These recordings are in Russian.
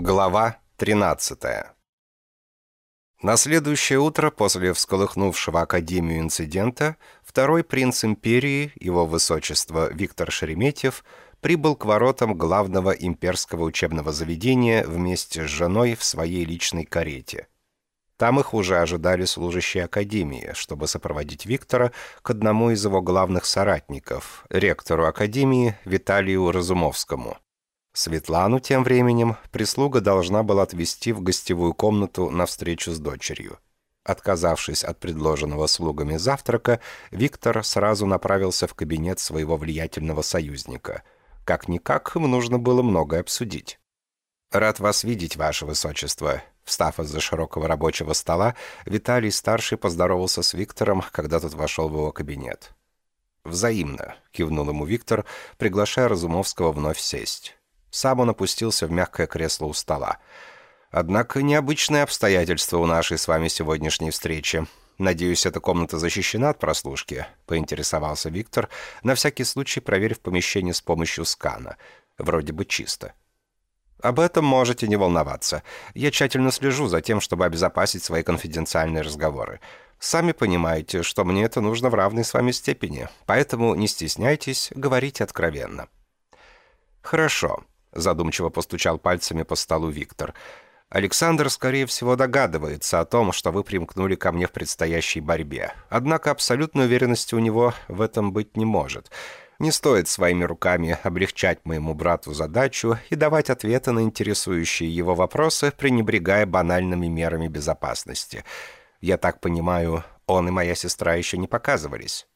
Глава 13 На следующее утро после всколыхнувшего Академию инцидента второй принц империи, его высочество Виктор Шереметьев, прибыл к воротам главного имперского учебного заведения вместе с женой в своей личной карете. Там их уже ожидали служащие Академии, чтобы сопроводить Виктора к одному из его главных соратников, ректору Академии Виталию Разумовскому. Светлану тем временем прислуга должна была отвезти в гостевую комнату на встречу с дочерью. Отказавшись от предложенного слугами завтрака, Виктор сразу направился в кабинет своего влиятельного союзника. Как-никак, им нужно было многое обсудить. «Рад вас видеть, ваше высочество». Встав из-за широкого рабочего стола, Виталий-старший поздоровался с Виктором, когда тот вошел в его кабинет. «Взаимно», — кивнул ему Виктор, приглашая Разумовского вновь сесть. Сам он опустился в мягкое кресло у стола. «Однако необычные обстоятельства у нашей с вами сегодняшней встречи. Надеюсь, эта комната защищена от прослушки?» — поинтересовался Виктор, на всякий случай проверив помещение с помощью скана. «Вроде бы чисто». «Об этом можете не волноваться. Я тщательно слежу за тем, чтобы обезопасить свои конфиденциальные разговоры. Сами понимаете, что мне это нужно в равной с вами степени, поэтому не стесняйтесь, говорите откровенно». «Хорошо задумчиво постучал пальцами по столу Виктор. Александр, скорее всего, догадывается о том, что вы примкнули ко мне в предстоящей борьбе. Однако абсолютной уверенности у него в этом быть не может. Не стоит своими руками облегчать моему брату задачу и давать ответы на интересующие его вопросы, пренебрегая банальными мерами безопасности. Я так понимаю, он и моя сестра еще не показывались.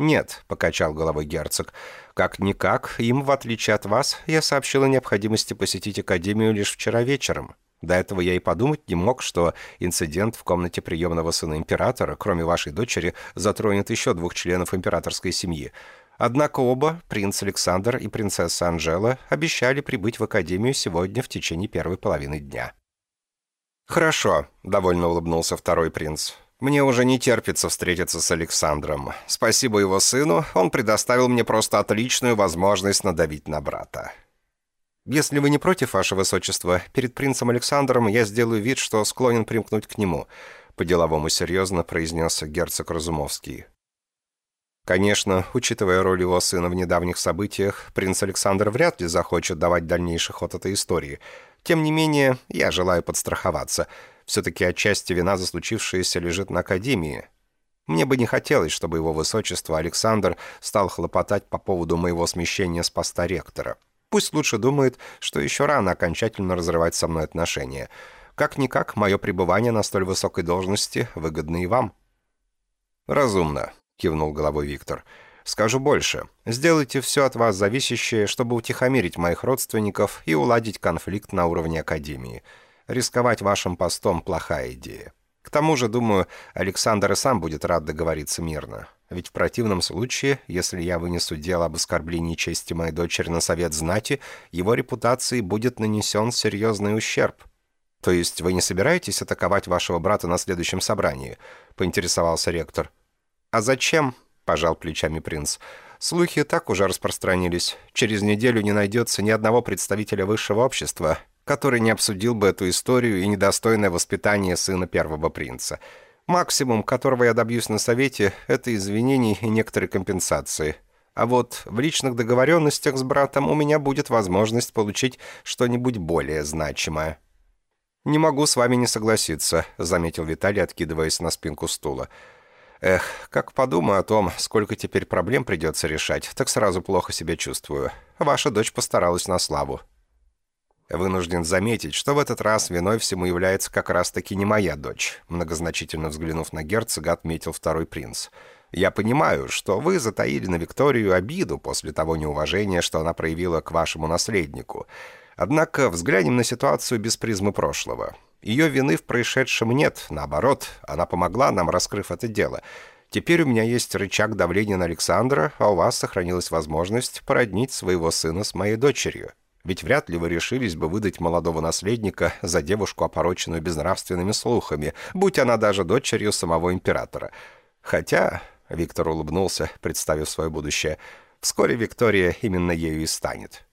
«Нет», — покачал головой герцог, — «как-никак, им, в отличие от вас, я сообщил о необходимости посетить Академию лишь вчера вечером. До этого я и подумать не мог, что инцидент в комнате приемного сына императора, кроме вашей дочери, затронет еще двух членов императорской семьи. Однако оба, принц Александр и принцесса Анжела, обещали прибыть в Академию сегодня в течение первой половины дня». «Хорошо», — довольно улыбнулся второй принц. Мне уже не терпится встретиться с Александром. Спасибо его сыну, он предоставил мне просто отличную возможность надавить на брата. Если вы не против, ваше высочество, перед принцем Александром я сделаю вид, что склонен примкнуть к нему», — по-деловому серьезно произнес герцог Разумовский. Конечно, учитывая роль его сына в недавних событиях, принц Александр вряд ли захочет давать дальнейший ход этой истории. Тем не менее, я желаю подстраховаться — все-таки отчасти вина за случившееся лежит на Академии. Мне бы не хотелось, чтобы его высочество Александр стал хлопотать по поводу моего смещения с поста ректора. Пусть лучше думает, что еще рано окончательно разрывать со мной отношения. Как-никак, мое пребывание на столь высокой должности выгодно и вам». «Разумно», — кивнул головой Виктор. «Скажу больше. Сделайте все от вас зависящее, чтобы утихомирить моих родственников и уладить конфликт на уровне Академии». Рисковать вашим постом – плохая идея. К тому же, думаю, Александр и сам будет рад договориться мирно. Ведь в противном случае, если я вынесу дело об оскорблении чести моей дочери на совет знати, его репутации будет нанесен серьезный ущерб. То есть вы не собираетесь атаковать вашего брата на следующем собрании? Поинтересовался ректор. А зачем? Пожал плечами принц. Слухи так уже распространились. Через неделю не найдется ни одного представителя высшего общества, который не обсудил бы эту историю и недостойное воспитание сына первого принца. Максимум, которого я добьюсь на совете, это извинений и некоторые компенсации. А вот в личных договоренностях с братом у меня будет возможность получить что-нибудь более значимое. «Не могу с вами не согласиться», — заметил Виталий, откидываясь на спинку стула. «Эх, как подумаю о том, сколько теперь проблем придется решать, так сразу плохо себя чувствую. Ваша дочь постаралась на славу. Вынужден заметить, что в этот раз виной всему является как раз-таки не моя дочь», многозначительно взглянув на герцога, отметил второй принц. «Я понимаю, что вы затаили на Викторию обиду после того неуважения, что она проявила к вашему наследнику. Однако взглянем на ситуацию без призмы прошлого. Ее вины в происшедшем нет, наоборот, она помогла нам, раскрыв это дело». Теперь у меня есть рычаг давления на Александра, а у вас сохранилась возможность породнить своего сына с моей дочерью. Ведь вряд ли вы решились бы выдать молодого наследника за девушку, опороченную безнравственными слухами, будь она даже дочерью самого императора. Хотя, — Виктор улыбнулся, представив свое будущее, — вскоре Виктория именно ею и станет.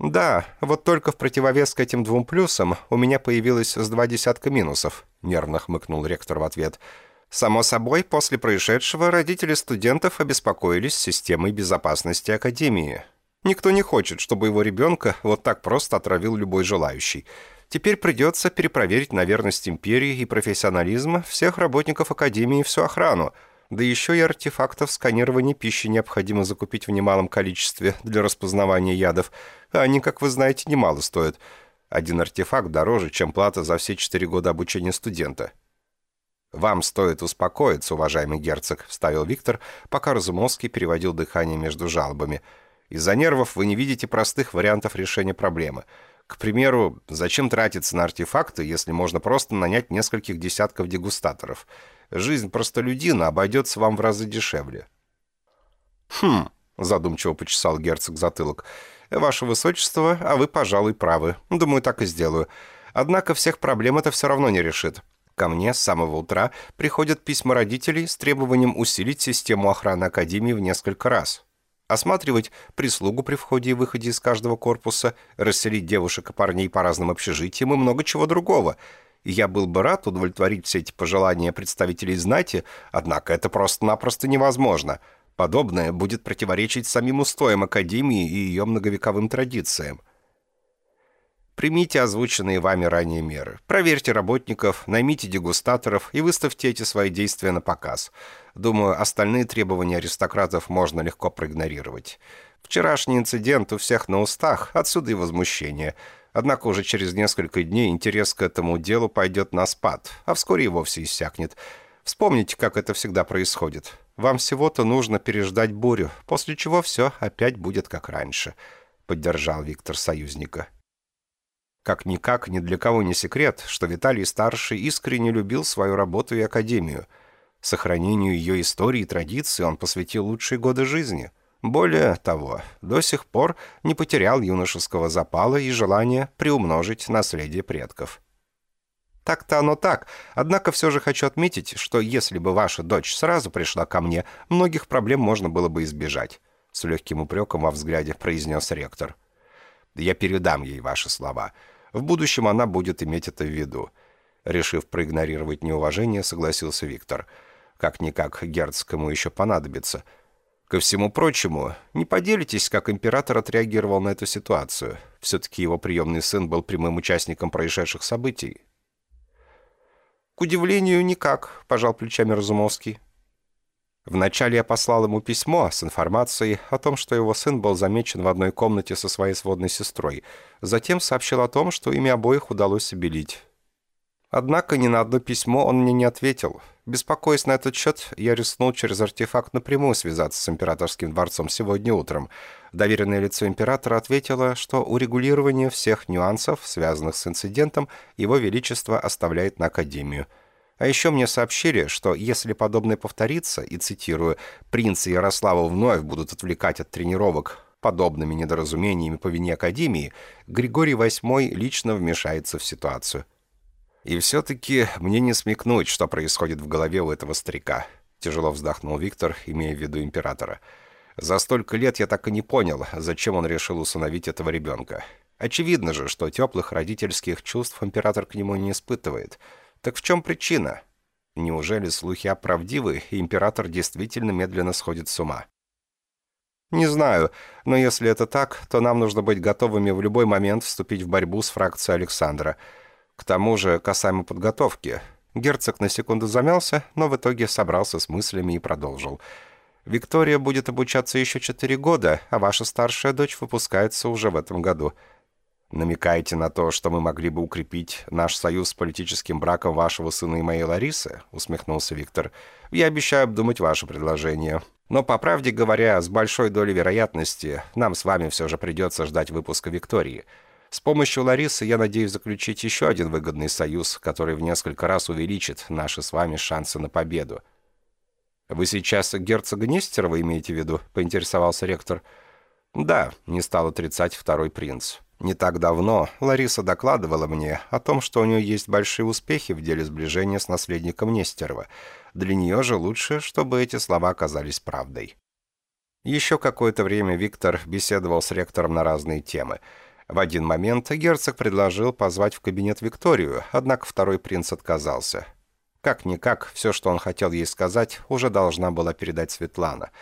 «Да, вот только в противовес к этим двум плюсам у меня появилось с два десятка минусов», — нервно хмыкнул ректор в ответ. «Само собой, после происшедшего родители студентов обеспокоились системой безопасности Академии. Никто не хочет, чтобы его ребенка вот так просто отравил любой желающий. Теперь придется перепроверить на верность империи и профессионализм всех работников Академии и всю охрану, да еще и артефактов сканирования пищи необходимо закупить в немалом количестве для распознавания ядов, они, как вы знаете, немало стоят. Один артефакт дороже, чем плата за все четыре года обучения студента. «Вам стоит успокоиться, уважаемый герцог», — вставил Виктор, пока Разумовский переводил дыхание между жалобами. «Из-за нервов вы не видите простых вариантов решения проблемы. К примеру, зачем тратиться на артефакты, если можно просто нанять нескольких десятков дегустаторов?» жизнь простолюдина обойдется вам в разы дешевле». «Хм», — задумчиво почесал герцог затылок, «Ваше Высочество, а вы, пожалуй, правы. Думаю, так и сделаю. Однако всех проблем это все равно не решит. Ко мне с самого утра приходят письма родителей с требованием усилить систему охраны Академии в несколько раз. Осматривать прислугу при входе и выходе из каждого корпуса, расселить девушек и парней по разным общежитиям и много чего другого — я был бы рад удовлетворить все эти пожелания представителей знати, однако это просто-напросто невозможно. Подобное будет противоречить самим устоям Академии и ее многовековым традициям. Примите озвученные вами ранее меры. Проверьте работников, наймите дегустаторов и выставьте эти свои действия на показ. Думаю, остальные требования аристократов можно легко проигнорировать. Вчерашний инцидент у всех на устах, отсюда и возмущение – Однако уже через несколько дней интерес к этому делу пойдет на спад, а вскоре и вовсе иссякнет. Вспомните, как это всегда происходит. Вам всего-то нужно переждать бурю, после чего все опять будет как раньше», — поддержал Виктор союзника. Как-никак, ни для кого не секрет, что Виталий-старший искренне любил свою работу и академию. Сохранению ее истории и традиций он посвятил лучшие годы жизни — более того, до сих пор не потерял юношеского запала и желания приумножить наследие предков. Так-то оно так, однако все же хочу отметить, что если бы ваша дочь сразу пришла ко мне, многих проблем можно было бы избежать», — с легким упреком во взгляде произнес ректор. «Я передам ей ваши слова. В будущем она будет иметь это в виду». Решив проигнорировать неуважение, согласился Виктор. «Как-никак герцог ему еще понадобится». Ко всему прочему, не поделитесь, как император отреагировал на эту ситуацию. Все-таки его приемный сын был прямым участником происшедших событий. «К удивлению, никак», — пожал плечами Разумовский. Вначале я послал ему письмо с информацией о том, что его сын был замечен в одной комнате со своей сводной сестрой. Затем сообщил о том, что ими обоих удалось обелить. Однако ни на одно письмо он мне не ответил. Беспокоясь на этот счет, я рискнул через артефакт напрямую связаться с императорским дворцом сегодня утром. Доверенное лицо императора ответило, что урегулирование всех нюансов, связанных с инцидентом, его величество оставляет на Академию. А еще мне сообщили, что если подобное повторится, и, цитирую, «принцы Ярослава вновь будут отвлекать от тренировок подобными недоразумениями по вине Академии, Григорий VIII лично вмешается в ситуацию». И все-таки мне не смекнуть, что происходит в голове у этого старика. Тяжело вздохнул Виктор, имея в виду императора. За столько лет я так и не понял, зачем он решил усыновить этого ребенка. Очевидно же, что теплых родительских чувств император к нему не испытывает. Так в чем причина? Неужели слухи оправдивы, и император действительно медленно сходит с ума? Не знаю, но если это так, то нам нужно быть готовыми в любой момент вступить в борьбу с фракцией Александра – к тому же, касаемо подготовки, герцог на секунду замялся, но в итоге собрался с мыслями и продолжил. «Виктория будет обучаться еще четыре года, а ваша старшая дочь выпускается уже в этом году. Намекаете на то, что мы могли бы укрепить наш союз с политическим браком вашего сына и моей Ларисы?» — усмехнулся Виктор. «Я обещаю обдумать ваше предложение. Но, по правде говоря, с большой долей вероятности нам с вами все же придется ждать выпуска Виктории». С помощью Ларисы я надеюсь заключить еще один выгодный союз, который в несколько раз увеличит наши с вами шансы на победу. «Вы сейчас герцога Нестерова имеете в виду?» — поинтересовался ректор. «Да», — не стал отрицать второй принц. «Не так давно Лариса докладывала мне о том, что у нее есть большие успехи в деле сближения с наследником Нестерова. Для нее же лучше, чтобы эти слова оказались правдой». Еще какое-то время Виктор беседовал с ректором на разные темы — В один момент герцог предложил позвать в кабинет Викторию, однако второй принц отказался. Как-никак, все, что он хотел ей сказать, уже должна была передать Светлана.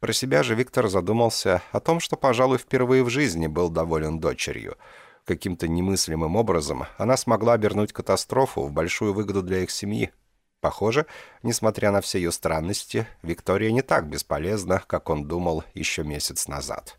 Про себя же Виктор задумался о том, что, пожалуй, впервые в жизни был доволен дочерью. Каким-то немыслимым образом она смогла обернуть катастрофу в большую выгоду для их семьи. Похоже, несмотря на все ее странности, Виктория не так бесполезна, как он думал еще месяц назад.